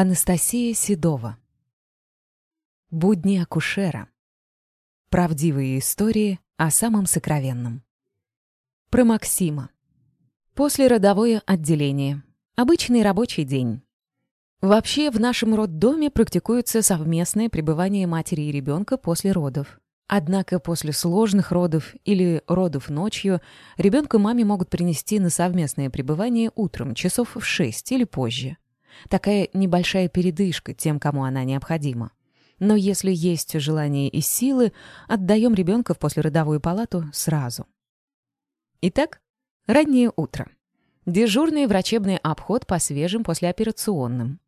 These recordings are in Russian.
Анастасия Седова. Будни акушера. Правдивые истории о самом сокровенном. Про Максима. Послеродовое отделение. Обычный рабочий день. Вообще, в нашем роддоме практикуется совместное пребывание матери и ребенка после родов. Однако после сложных родов или родов ночью ребенка маме могут принести на совместное пребывание утром, часов в 6 или позже. Такая небольшая передышка тем, кому она необходима. Но если есть желание и силы, отдаем ребенка в послеродовую палату сразу. Итак, раннее утро. Дежурный врачебный обход по свежим послеоперационным.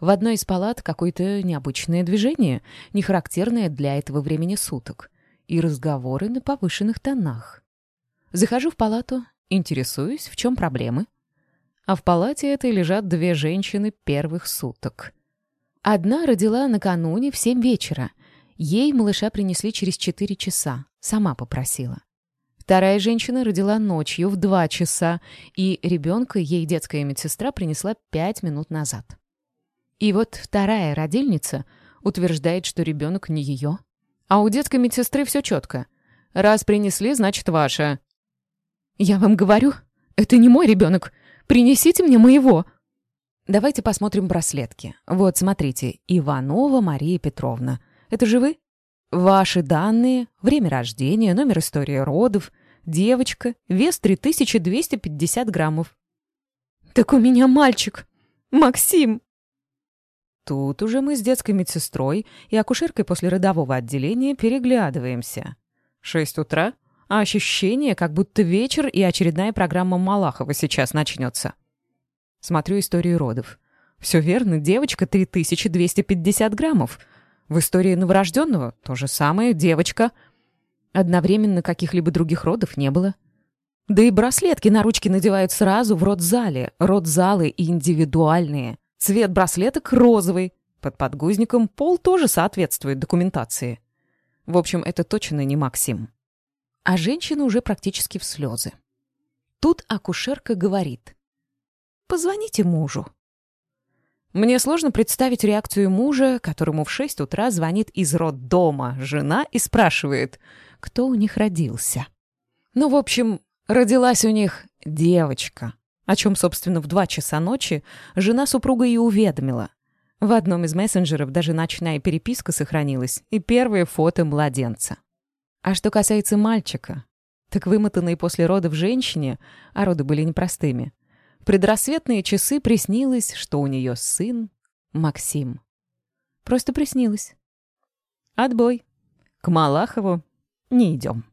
В одной из палат какое-то необычное движение, не характерное для этого времени суток, и разговоры на повышенных тонах. Захожу в палату, интересуюсь, в чем проблемы. А в палате этой лежат две женщины первых суток. Одна родила накануне в семь вечера. Ей малыша принесли через четыре часа. Сама попросила. Вторая женщина родила ночью в два часа, и ребенка ей детская медсестра принесла пять минут назад. И вот вторая родильница утверждает, что ребенок не ее. А у детской медсестры все четко. Раз принесли, значит, ваша. «Я вам говорю, это не мой ребенок. Принесите мне моего!» Давайте посмотрим браслетки. Вот, смотрите, Иванова Мария Петровна. Это же вы? Ваши данные, время рождения, номер истории родов, девочка, вес 3250 граммов. Так у меня мальчик. Максим. Тут уже мы с детской медсестрой и акушеркой после родового отделения переглядываемся. Шесть утра, а ощущение, как будто вечер и очередная программа Малахова сейчас начнется. Смотрю историю родов. Все верно, девочка 3250 граммов. В истории новорожденного то же самое, девочка. Одновременно каких-либо других родов не было. Да и браслетки на ручки надевают сразу в родзале. Родзалы индивидуальные. Цвет браслеток розовый. Под подгузником пол тоже соответствует документации. В общем, это точно не Максим. А женщина уже практически в слезы. Тут акушерка говорит. «Позвоните мужу». Мне сложно представить реакцию мужа, которому в 6 утра звонит из роддома жена и спрашивает, кто у них родился. Ну, в общем, родилась у них девочка о чем, собственно, в два часа ночи жена супруга и уведомила. В одном из мессенджеров даже ночная переписка сохранилась и первое фото младенца. А что касается мальчика, так вымотанные после родов женщине, а роды были непростыми, в предрассветные часы приснилось, что у нее сын Максим. Просто приснилось. Отбой. К Малахову не идем.